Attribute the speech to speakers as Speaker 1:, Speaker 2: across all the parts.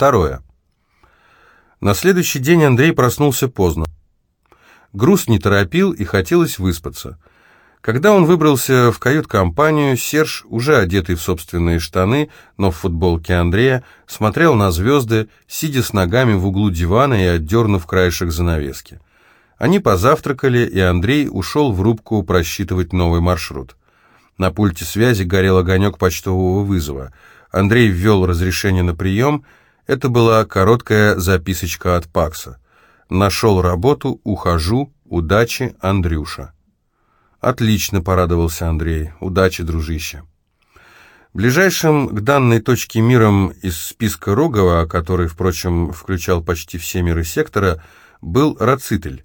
Speaker 1: Второе. На следующий день Андрей проснулся поздно. Груз не торопил и хотелось выспаться. Когда он выбрался в кают-компанию, Серж, уже одетый в собственные штаны, но в футболке Андрея, смотрел на звезды, сидя с ногами в углу дивана и отдернув краешек занавески. Они позавтракали, и Андрей ушел в рубку просчитывать новый маршрут. На пульте связи горел огонек почтового вызова. Андрей ввел разрешение на прием. Это была короткая записочка от Пакса. «Нашел работу, ухожу, удачи, Андрюша». «Отлично», — порадовался Андрей. «Удачи, дружище». Ближайшим к данной точке миром из списка Рогова, который, впрочем, включал почти все миры сектора, был Рацитель.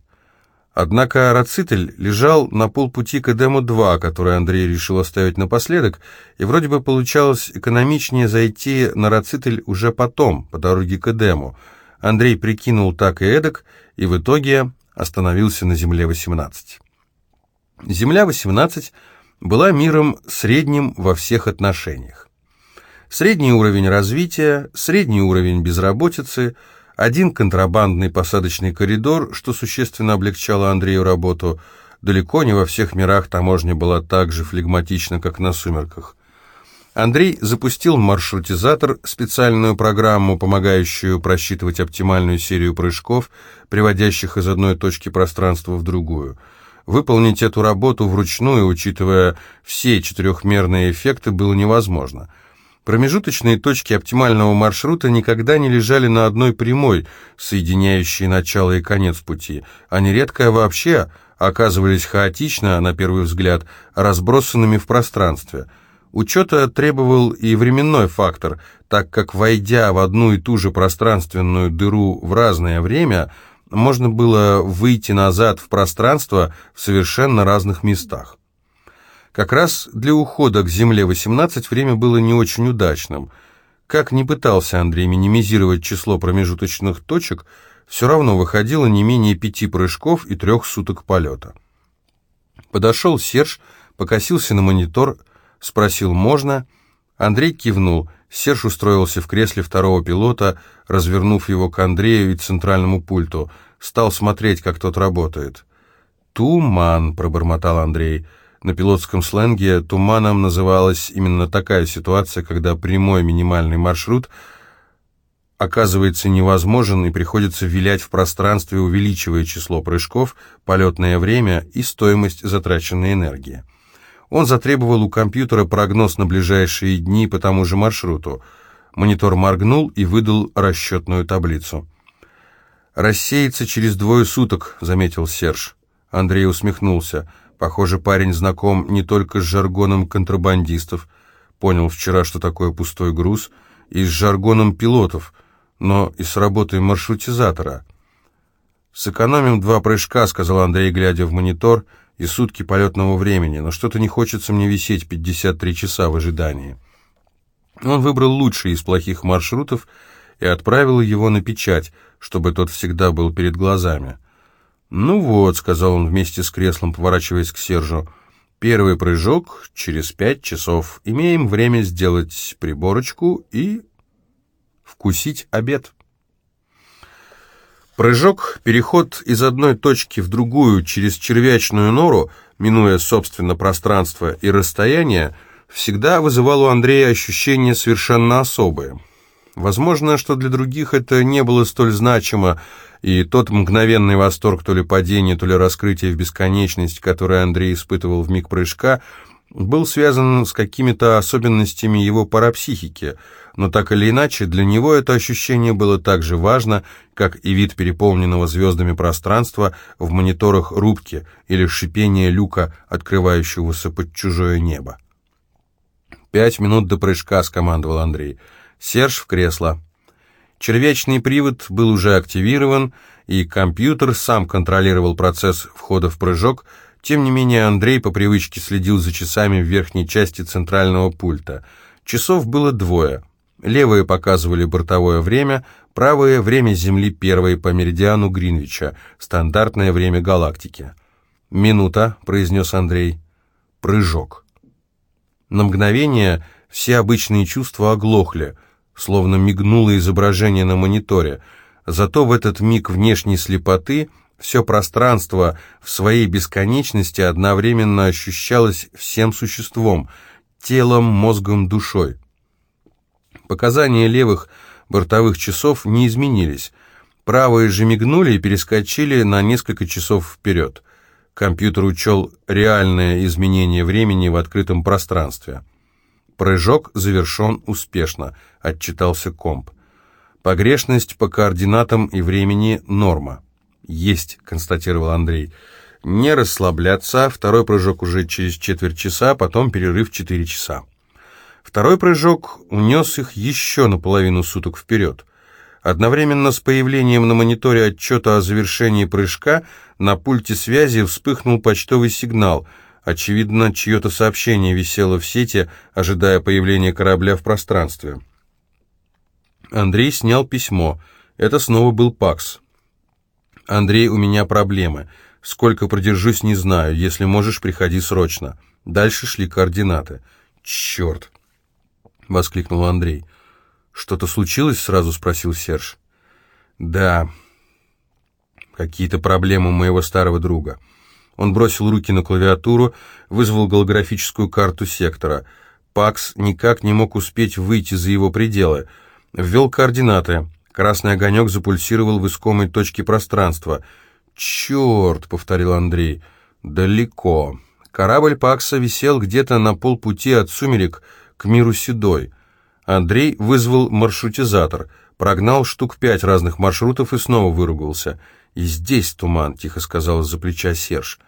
Speaker 1: Однако Рацитель лежал на полпути к Эдему-2, который Андрей решил оставить напоследок, и вроде бы получалось экономичнее зайти на Рацитель уже потом, по дороге к Эдему. Андрей прикинул так и эдак, и в итоге остановился на Земле-18. Земля-18 была миром средним во всех отношениях. Средний уровень развития, средний уровень безработицы – один контрабандный посадочный коридор, что существенно облегчало Андрею работу. Далеко не во всех мирах таможня была так же флегматична, как на «Сумерках». Андрей запустил маршрутизатор, специальную программу, помогающую просчитывать оптимальную серию прыжков, приводящих из одной точки пространства в другую. Выполнить эту работу вручную, учитывая все четырехмерные эффекты, было невозможно – Промежуточные точки оптимального маршрута никогда не лежали на одной прямой, соединяющей начало и конец пути. Они редко вообще оказывались хаотично, на первый взгляд, разбросанными в пространстве. Учета требовал и временной фактор, так как, войдя в одну и ту же пространственную дыру в разное время, можно было выйти назад в пространство в совершенно разных местах. Как раз для ухода к Земле-18 время было не очень удачным. Как ни пытался Андрей минимизировать число промежуточных точек, все равно выходило не менее пяти прыжков и трех суток полета. Подошел Серж, покосился на монитор, спросил «можно?». Андрей кивнул. Серж устроился в кресле второго пилота, развернув его к Андрею и центральному пульту. Стал смотреть, как тот работает. «Туман», — пробормотал Андрей, — на пилотском сленге туманом называлась именно такая ситуация, когда прямой минимальный маршрут оказывается невозможен и приходится вилять в пространстве, увеличивая число прыжков, полетное время и стоимость затраченной энергии. Он затребовал у компьютера прогноз на ближайшие дни по тому же маршруту. Монитор моргнул и выдал расчетную таблицу. «Рассеется через двое суток», — заметил Серж. Андрей усмехнулся — Похоже, парень знаком не только с жаргоном контрабандистов, понял вчера, что такое пустой груз, и с жаргоном пилотов, но и с работой маршрутизатора. «Сэкономим два прыжка», — сказал Андрей, глядя в монитор, — «и сутки полетного времени, но что-то не хочется мне висеть 53 часа в ожидании». Он выбрал лучший из плохих маршрутов и отправил его на печать, чтобы тот всегда был перед глазами. «Ну вот», — сказал он вместе с креслом, поворачиваясь к Сержу, — «первый прыжок через пять часов. Имеем время сделать приборочку и вкусить обед». Прыжок, переход из одной точки в другую через червячную нору, минуя, собственно, пространство и расстояние, всегда вызывал у Андрея ощущение совершенно особое. Возможно, что для других это не было столь значимо, и тот мгновенный восторг то ли падения, то ли раскрытия в бесконечность, который Андрей испытывал в миг прыжка, был связан с какими-то особенностями его парапсихики, но так или иначе для него это ощущение было так же важно, как и вид переполненного звездами пространства в мониторах рубки или шипение люка, открывающегося под чужое небо. «Пять минут до прыжка», — скомандовал Андрей. «Серж в кресло». Червячный привод был уже активирован, и компьютер сам контролировал процесс входа в прыжок, тем не менее Андрей по привычке следил за часами в верхней части центрального пульта. Часов было двое. Левые показывали бортовое время, правые — время Земли первой по меридиану Гринвича, стандартное время галактики. «Минута», — произнес Андрей. «Прыжок». На мгновение все обычные чувства оглохли — словно мигнуло изображение на мониторе. Зато в этот миг внешней слепоты все пространство в своей бесконечности одновременно ощущалось всем существом, телом, мозгом, душой. Показания левых бортовых часов не изменились. Правые же мигнули и перескочили на несколько часов вперед. Компьютер учел реальное изменение времени в открытом пространстве. «Прыжок завершен успешно», — отчитался комп. «Погрешность по координатам и времени — норма». «Есть», — констатировал Андрей. «Не расслабляться. Второй прыжок уже через четверть часа, потом перерыв четыре часа». Второй прыжок унес их еще на половину суток вперед. Одновременно с появлением на мониторе отчета о завершении прыжка на пульте связи вспыхнул почтовый сигнал. Очевидно, чье-то сообщение висело в сети, ожидая появления корабля в пространстве. Андрей снял письмо. Это снова был Пакс. «Андрей, у меня проблемы. Сколько продержусь, не знаю. Если можешь, приходи срочно». Дальше шли координаты. «Черт!» — воскликнул Андрей. «Что-то случилось?» — сразу спросил Серж. «Да, какие-то проблемы у моего старого друга». Он бросил руки на клавиатуру, вызвал голографическую карту сектора. Пакс никак не мог успеть выйти за его пределы. Ввел координаты. Красный огонек запульсировал в искомой точке пространства. «Черт!» — повторил Андрей. «Далеко». Корабль Пакса висел где-то на полпути от сумерек к миру седой. Андрей вызвал маршрутизатор, прогнал штук пять разных маршрутов и снова выругался. «И здесь туман», — тихо сказал из-за плеча Серж.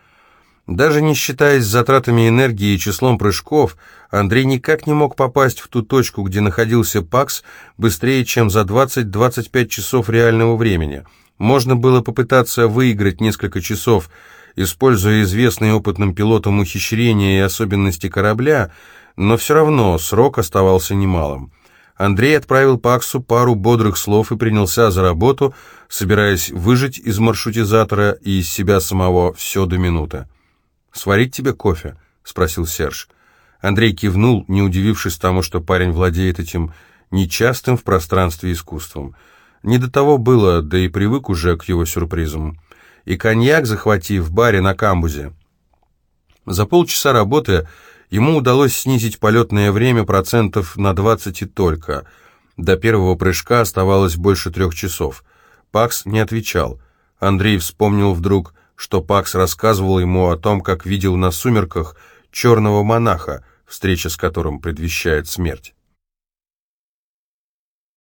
Speaker 1: Даже не считаясь затратами энергии и числом прыжков, Андрей никак не мог попасть в ту точку, где находился Пакс, быстрее, чем за 20-25 часов реального времени. Можно было попытаться выиграть несколько часов, используя известные опытным пилотам ухищрения и особенности корабля, но все равно срок оставался немалым. Андрей отправил Паксу пару бодрых слов и принялся за работу, собираясь выжить из маршрутизатора и из себя самого все до минуты. «Сварить тебе кофе?» — спросил Серж. Андрей кивнул, не удивившись тому, что парень владеет этим нечастым в пространстве искусством. Не до того было, да и привык уже к его сюрпризам. И коньяк захватив в баре на камбузе. За полчаса работы ему удалось снизить полетное время процентов на 20 и только. До первого прыжка оставалось больше трех часов. Пакс не отвечал. Андрей вспомнил вдруг что Пакс рассказывал ему о том, как видел на сумерках черного монаха, встреча с которым предвещает смерть.